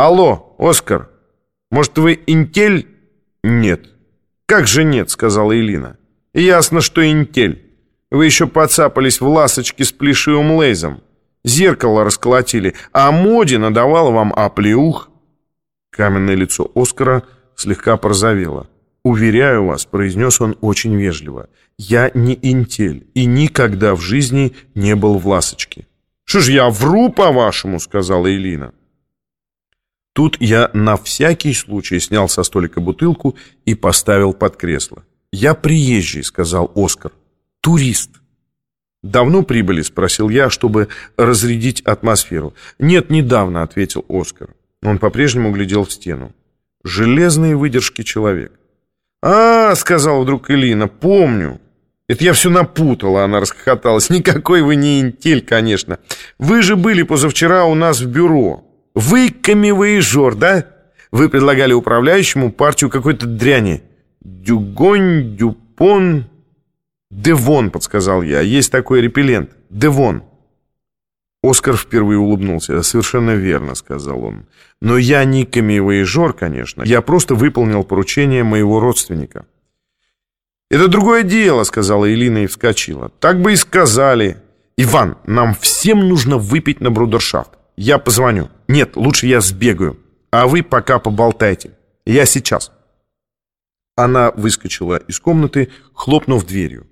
Алло, Оскар, может, вы интель? Нет. Как же нет, сказала Элина. Ясно, что интель. Вы еще подцапались в ласочке с плешивым лейзом. Зеркало расколотили, а моде надавала вам оплеух. Каменное лицо Оскара слегка порозовело. «Уверяю вас», — произнес он очень вежливо, «я не интель и никогда в жизни не был в ласочке». «Что ж я вру, по-вашему?» — сказала Элина. Тут я на всякий случай снял со столика бутылку и поставил под кресло. «Я приезжий», — сказал Оскар. «Турист». «Давно прибыли?» — спросил я, чтобы разрядить атмосферу. «Нет, недавно», — ответил Оскар. Он по-прежнему глядел в стену. «Железные выдержки человек». «А, — сказал вдруг Элина, — помню. Это я все напутала, она расхохоталась. Никакой вы не интель, конечно. Вы же были позавчера у нас в бюро. Вы камевоежор, да? Вы предлагали управляющему партию какой-то дряни. Дюгонь, дюпон... Девон, подсказал я. Есть такой репеллент. Девон. Оскар впервые улыбнулся. «Совершенно верно», — сказал он. «Но я не камевоежор, конечно. Я просто выполнил поручение моего родственника». «Это другое дело», — сказала Элина и вскочила. «Так бы и сказали. Иван, нам всем нужно выпить на брудершафт. Я позвоню. Нет, лучше я сбегаю. А вы пока поболтайте. Я сейчас». Она выскочила из комнаты, хлопнув дверью.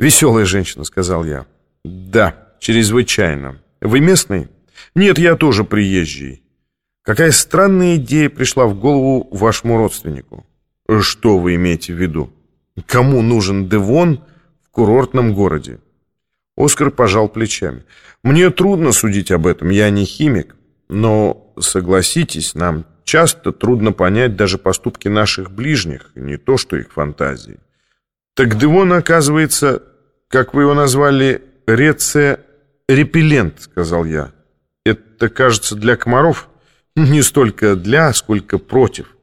«Веселая женщина», — сказал я. «Да, чрезвычайно. Вы местный?» «Нет, я тоже приезжий». «Какая странная идея пришла в голову вашему родственнику?» «Что вы имеете в виду?» «Кому нужен Девон в курортном городе?» Оскар пожал плечами. «Мне трудно судить об этом, я не химик, но, согласитесь, нам часто трудно понять даже поступки наших ближних, не то что их фантазии. Так Девон, оказывается, как вы его назвали, реция репеллент, сказал я. Это, кажется, для комаров? Не столько для, сколько против.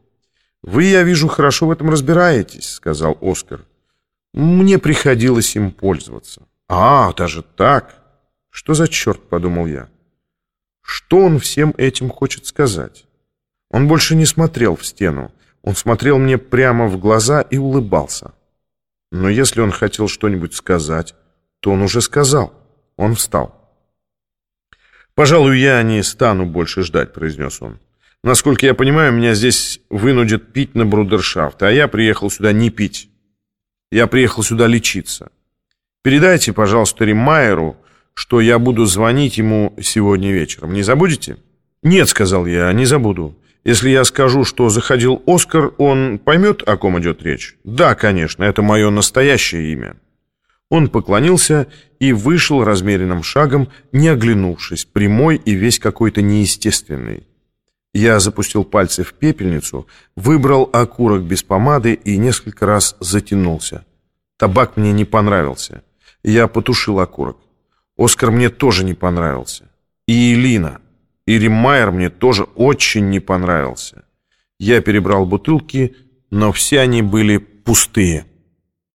Вы, я вижу, хорошо в этом разбираетесь, сказал Оскар. Мне приходилось им пользоваться. «А, даже так? Что за черт?» — подумал я. Что он всем этим хочет сказать? Он больше не смотрел в стену. Он смотрел мне прямо в глаза и улыбался. Но если он хотел что-нибудь сказать, то он уже сказал. Он встал. «Пожалуй, я не стану больше ждать», — произнес он. «Насколько я понимаю, меня здесь вынудят пить на брудершафт, а я приехал сюда не пить. Я приехал сюда лечиться. Передайте, пожалуйста, Риммайеру, что я буду звонить ему сегодня вечером. Не забудете?» «Нет», — сказал я, — «не забуду. Если я скажу, что заходил Оскар, он поймет, о ком идет речь?» «Да, конечно, это мое настоящее имя». Он поклонился и вышел размеренным шагом, не оглянувшись, прямой и весь какой-то неестественный. Я запустил пальцы в пепельницу, выбрал окурок без помады и несколько раз затянулся. Табак мне не понравился. Я потушил окурок. Оскар мне тоже не понравился. И Элина. И Риммайер мне тоже очень не понравился. Я перебрал бутылки, но все они были пустые.